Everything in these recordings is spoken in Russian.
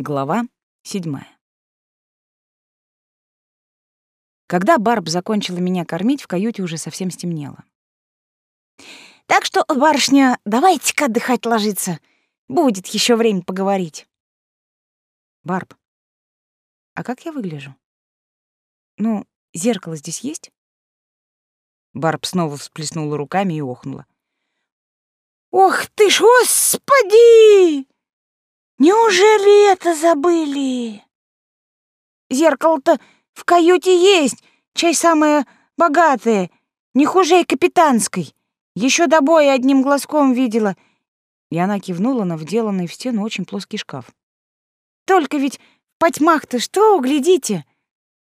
Глава седьмая. Когда Барб закончила меня кормить, в каюте уже совсем стемнело. «Так что, барышня, давайте-ка отдыхать ложиться. Будет еще время поговорить». «Барб, а как я выгляжу? Ну, зеркало здесь есть?» Барб снова всплеснула руками и охнула. «Ох ты ж, господи!» Неужели это забыли? Зеркало-то в каюте есть, чай самое богатое, не хуже и капитанской. Еще до боя одним глазком видела. И она кивнула на вделанный в стену очень плоский шкаф. Только ведь в потьмах-то что, углядите?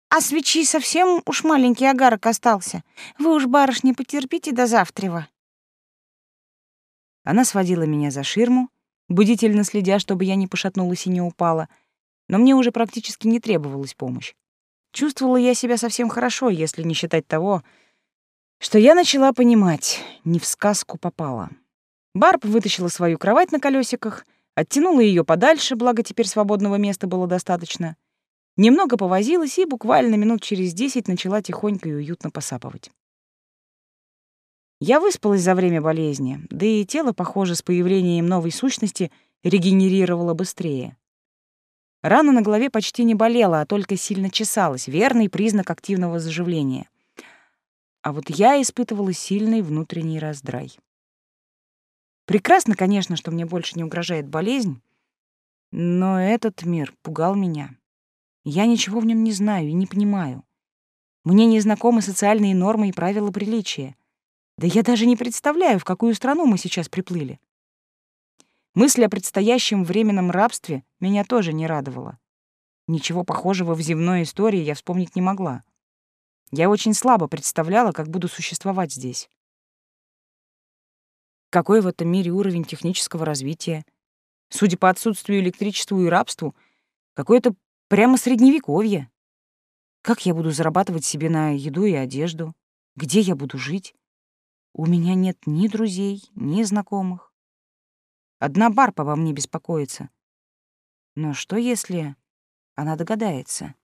А свечи совсем уж маленький огарок остался. Вы уж, барышни, потерпите до завтрева. Она сводила меня за ширму, бдительно следя, чтобы я не пошатнулась и не упала, но мне уже практически не требовалась помощь. Чувствовала я себя совсем хорошо, если не считать того, что я начала понимать, не в сказку попала. Барб вытащила свою кровать на колесиках, оттянула ее подальше, благо теперь свободного места было достаточно. Немного повозилась и буквально минут через десять начала тихонько и уютно посапывать. Я выспалась за время болезни, да и тело, похоже, с появлением новой сущности регенерировало быстрее. Рана на голове почти не болела, а только сильно чесалась, верный признак активного заживления. А вот я испытывала сильный внутренний раздрай. Прекрасно, конечно, что мне больше не угрожает болезнь, но этот мир пугал меня. Я ничего в нем не знаю и не понимаю. Мне не знакомы социальные нормы и правила приличия. Да я даже не представляю, в какую страну мы сейчас приплыли. Мысль о предстоящем временном рабстве меня тоже не радовала. Ничего похожего в земной истории я вспомнить не могла. Я очень слабо представляла, как буду существовать здесь. Какой в этом мире уровень технического развития? Судя по отсутствию электричества и рабству, какое-то прямо средневековье. Как я буду зарабатывать себе на еду и одежду? Где я буду жить? У меня нет ни друзей, ни знакомых. Одна Барб обо мне беспокоится. Но что если она догадается?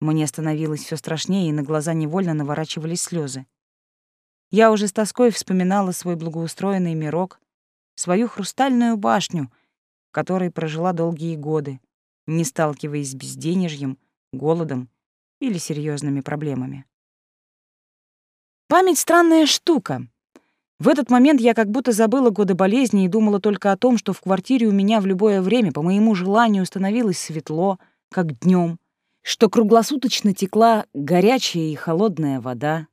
Мне становилось все страшнее, и на глаза невольно наворачивались слезы. Я уже с тоской вспоминала свой благоустроенный мирок, свою хрустальную башню, в которой прожила долгие годы, не сталкиваясь с безденежьем, голодом или серьезными проблемами. Память — странная штука. В этот момент я как будто забыла годы болезни и думала только о том, что в квартире у меня в любое время по моему желанию становилось светло, как днем, что круглосуточно текла горячая и холодная вода.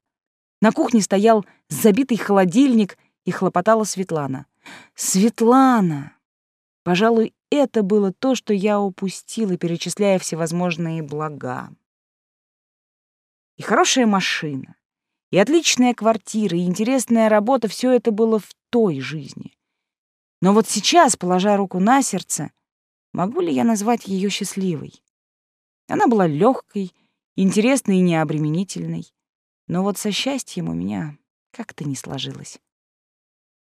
На кухне стоял забитый холодильник, и хлопотала Светлана. Светлана! Пожалуй, это было то, что я упустила, перечисляя всевозможные блага. И хорошая машина, и отличная квартира, и интересная работа — все это было в той жизни. Но вот сейчас, положа руку на сердце, могу ли я назвать ее счастливой? Она была легкой, интересной и необременительной. Но вот со счастьем у меня как-то не сложилось.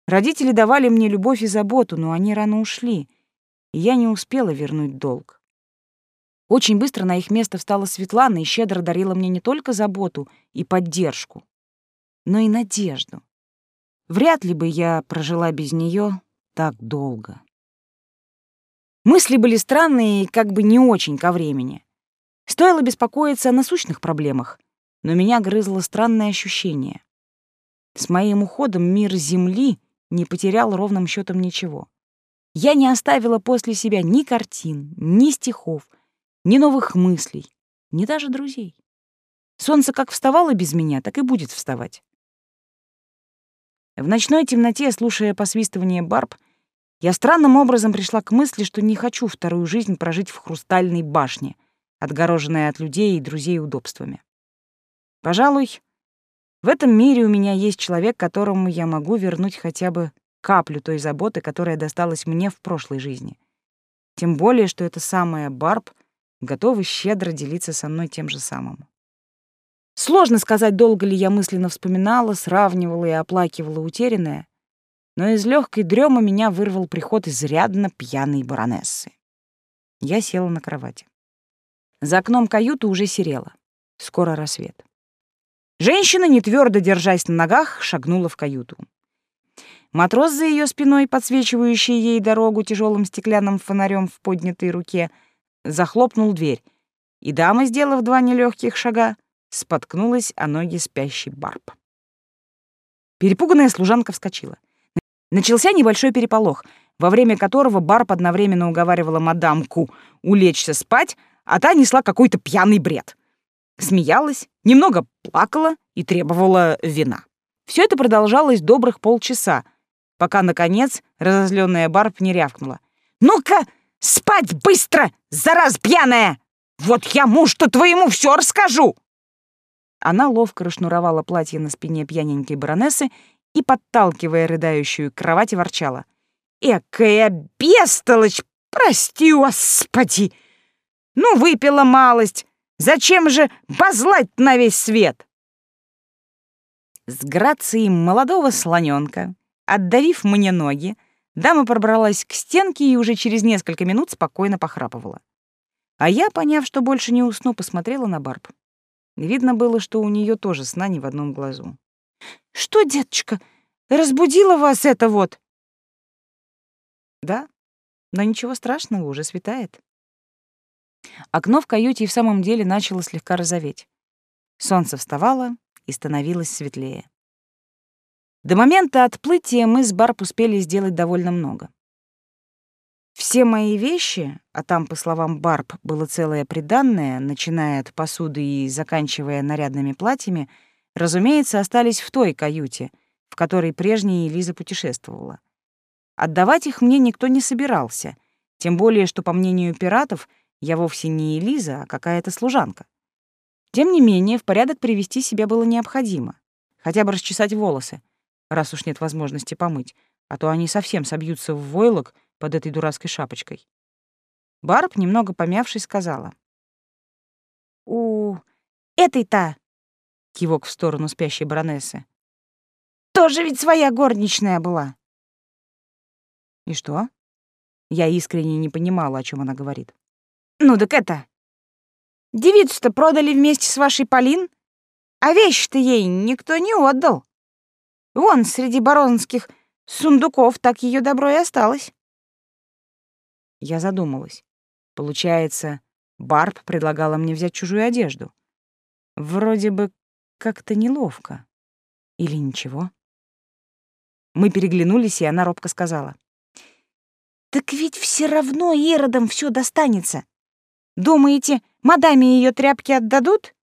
Родители давали мне любовь и заботу, но они рано ушли, и я не успела вернуть долг. Очень быстро на их место встала Светлана и щедро дарила мне не только заботу и поддержку, но и надежду. Вряд ли бы я прожила без нее так долго. Мысли были странные и как бы не очень ко времени. Стоило беспокоиться о насущных проблемах, но меня грызло странное ощущение. С моим уходом мир Земли не потерял ровным счетом ничего. Я не оставила после себя ни картин, ни стихов, ни новых мыслей, ни даже друзей. Солнце как вставало без меня, так и будет вставать. В ночной темноте, слушая посвистывание барб, я странным образом пришла к мысли, что не хочу вторую жизнь прожить в хрустальной башне, отгороженной от людей и друзей удобствами. Пожалуй, в этом мире у меня есть человек, которому я могу вернуть хотя бы каплю той заботы, которая досталась мне в прошлой жизни. Тем более, что эта самая Барб готова щедро делиться со мной тем же самым. Сложно сказать, долго ли я мысленно вспоминала, сравнивала и оплакивала утерянное, но из легкой дремы меня вырвал приход изрядно пьяной баронессы. Я села на кровати. За окном каюты уже серело. Скоро рассвет. Женщина, не твердо держась на ногах, шагнула в каюту. Матрос за ее спиной, подсвечивающий ей дорогу тяжелым стеклянным фонарем в поднятой руке, захлопнул дверь, и дама, сделав два нелегких шага, споткнулась о ноги спящей Барб. Перепуганная служанка вскочила. Начался небольшой переполох, во время которого Барб одновременно уговаривала мадамку улечься спать, а та несла какой-то пьяный бред. Смеялась, немного плакала и требовала вина. Все это продолжалось добрых полчаса, пока, наконец, разозленная Барб не рявкнула. «Ну-ка, спать быстро, зараз пьяная! Вот я муж-то твоему все расскажу!» Она ловко расшнуровала платье на спине пьяненькой баронессы и, подталкивая рыдающую к кровати, ворчала. «Экая бестолочь! Прости, господи! Ну, выпила малость! Зачем же базлать на весь свет?» С грацией молодого слоненка, отдавив мне ноги, дама пробралась к стенке и уже через несколько минут спокойно похрапывала. А я, поняв, что больше не усну, посмотрела на Барб. Видно было, что у нее тоже сна не в одном глазу. «Что, деточка, разбудила вас это вот?» «Да, но ничего страшного, уже светает». Окно в каюте и в самом деле начало слегка розоветь. Солнце вставало и становилось светлее. До момента отплытия мы с Барб успели сделать довольно много. Все мои вещи, а там, по словам Барб, было целое приданное, начиная от посуды и заканчивая нарядными платьями, разумеется, остались в той каюте, в которой прежняя Элиза путешествовала. Отдавать их мне никто не собирался, тем более, что, по мнению пиратов, я вовсе не Элиза, а какая-то служанка. Тем не менее, в порядок привести себя было необходимо. Хотя бы расчесать волосы, раз уж нет возможности помыть, а то они совсем собьются в войлок — под этой дурацкой шапочкой. Барб, немного помявшись, сказала. «У этой-то...» — кивок в сторону спящей баронессы. «Тоже ведь своя горничная была». «И что?» Я искренне не понимала, о чем она говорит. «Ну так это... Девицу-то продали вместе с вашей Полин, а вещи-то ей никто не отдал. Вон, среди баронских сундуков так ее добро и осталось». Я задумалась. Получается, Барб предлагала мне взять чужую одежду. Вроде бы как-то неловко. Или ничего? Мы переглянулись, и она робко сказала. «Так ведь все равно Иродам все достанется. Думаете, мадаме ее тряпки отдадут?»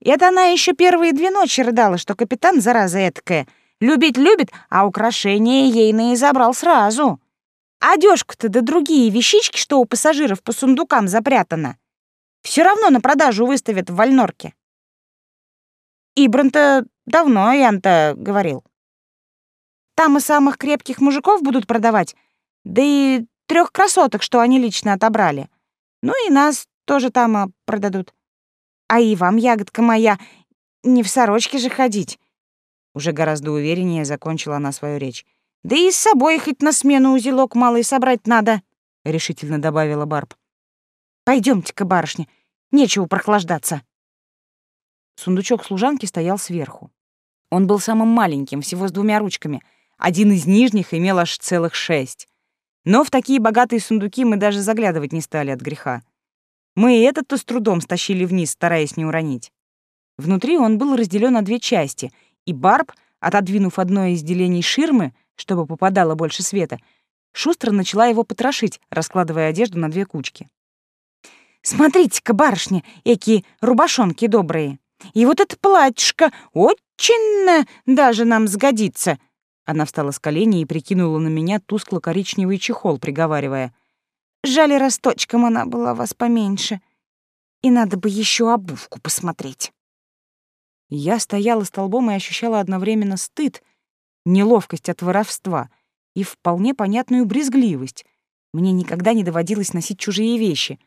И это она еще первые две ночи рыдала, что капитан, зараза эткая, любить любит, а украшения ейные забрал сразу. Одежку-то да другие вещички, что у пассажиров по сундукам запрятано, все равно на продажу выставят в Вальнорке. Ибран-то давно Ян-то говорил. Там и самых крепких мужиков будут продавать, да и трех красоток, что они лично отобрали. Ну и нас тоже там а, продадут. А и вам, ягодка моя, не в сорочке же ходить. Уже гораздо увереннее закончила она свою речь. Да и с собой хоть на смену узелок малый собрать надо, — решительно добавила Барб. Пойдемте-ка, барышня, нечего прохлаждаться. Сундучок служанки стоял сверху. Он был самым маленьким, всего с двумя ручками. Один из нижних имел аж целых шесть. Но в такие богатые сундуки мы даже заглядывать не стали от греха. Мы и этот-то с трудом стащили вниз, стараясь не уронить. Внутри он был разделен на две части, и Барб, отодвинув одно из делений ширмы, чтобы попадало больше света, шустро начала его потрошить, раскладывая одежду на две кучки. «Смотрите-ка, барышня, эки рубашонки добрые! И вот это платьишко очень даже нам сгодится!» Она встала с колени и прикинула на меня тускло-коричневый чехол, приговаривая. «Жаль, росточком она была вас поменьше. И надо бы еще обувку посмотреть». Я стояла столбом и ощущала одновременно стыд неловкость от воровства и вполне понятную брезгливость. Мне никогда не доводилось носить чужие вещи,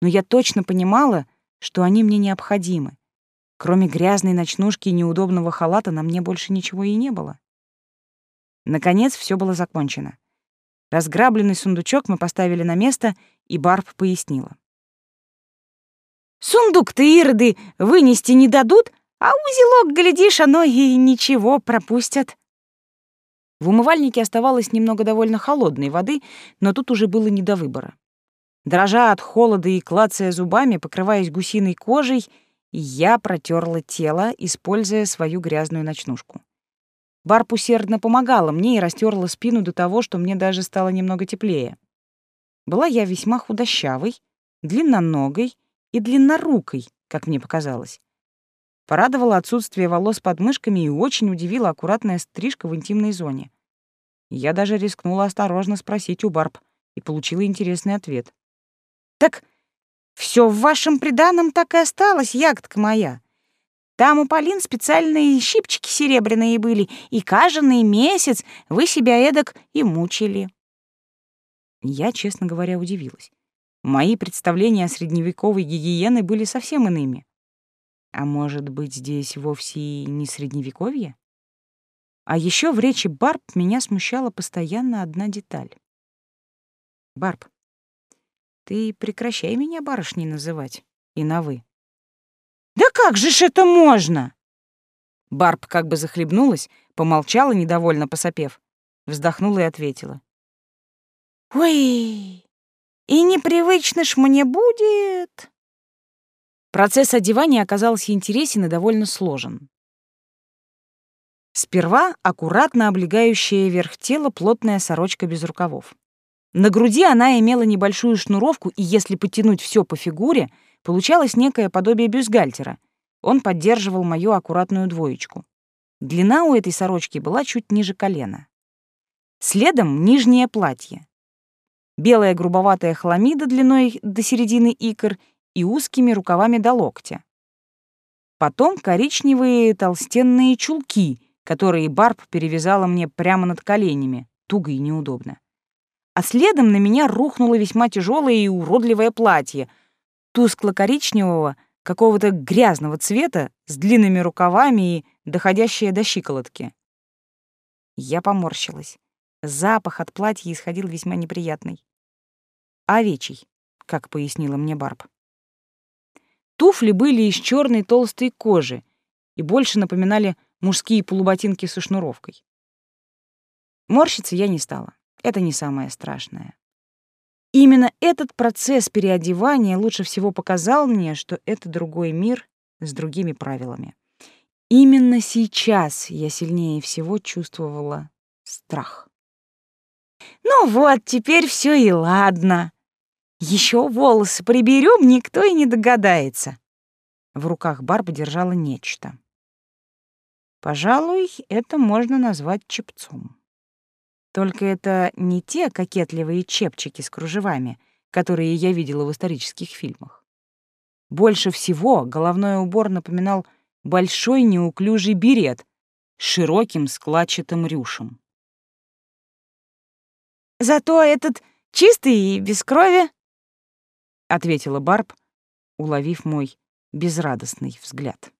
но я точно понимала, что они мне необходимы. Кроме грязной ночнушки и неудобного халата на мне больше ничего и не было. Наконец все было закончено. Разграбленный сундучок мы поставили на место, и Барб пояснила. «Сундук-то ироды вынести не дадут, а узелок, глядишь, оно и ничего пропустят». В умывальнике оставалось немного довольно холодной воды, но тут уже было не до выбора. Дрожа от холода и клацая зубами, покрываясь гусиной кожей, я протерла тело, используя свою грязную ночнушку. Барб усердно помогала мне и растерла спину до того, что мне даже стало немного теплее. Была я весьма худощавой, длинноногой и длиннорукой, как мне показалось. Порадовало отсутствие волос под мышками и очень удивила аккуратная стрижка в интимной зоне. Я даже рискнула осторожно спросить у Барб и получила интересный ответ. «Так все в вашем приданом так и осталось, ягодка моя. Там у Полин специальные щипчики серебряные были, и каждый месяц вы себя эдак и мучили». Я, честно говоря, удивилась. Мои представления о средневековой гигиене были совсем иными. А может быть, здесь вовсе и не средневековье? А еще в речи Барб меня смущала постоянно одна деталь. «Барб, ты прекращай меня барышней называть. И на «вы». «Да как же ж это можно?» Барб как бы захлебнулась, помолчала, недовольно посопев, вздохнула и ответила. «Ой, и непривычно ж мне будет!» Процесс одевания оказался интересен и довольно сложен. Сперва аккуратно облегающая верх тела плотная сорочка без рукавов. На груди она имела небольшую шнуровку, и если потянуть все по фигуре, получалось некое подобие бюстгальтера. Он поддерживал мою аккуратную двоечку. Длина у этой сорочки была чуть ниже колена. Следом нижнее платье. Белая грубоватая хламида длиной до середины икр и узкими рукавами до локтя. Потом коричневые толстенные чулки, которые Барб перевязала мне прямо над коленями, туго и неудобно а следом на меня рухнуло весьма тяжелое и уродливое платье, тускло-коричневого, какого-то грязного цвета, с длинными рукавами и доходящее до щиколотки. Я поморщилась. Запах от платья исходил весьма неприятный. Овечий, как пояснила мне Барб. Туфли были из черной толстой кожи и больше напоминали мужские полуботинки со шнуровкой. Морщиться я не стала. Это не самое страшное. Именно этот процесс переодевания лучше всего показал мне, что это другой мир с другими правилами. Именно сейчас я сильнее всего чувствовала страх. Ну вот, теперь все и ладно. Еще волосы приберем, никто и не догадается. В руках Барба держала нечто. Пожалуй, это можно назвать чепцом. Только это не те кокетливые чепчики с кружевами, которые я видела в исторических фильмах. Больше всего головной убор напоминал большой неуклюжий берет с широким складчатым рюшем. «Зато этот чистый и без крови», — ответила Барб, уловив мой безрадостный взгляд.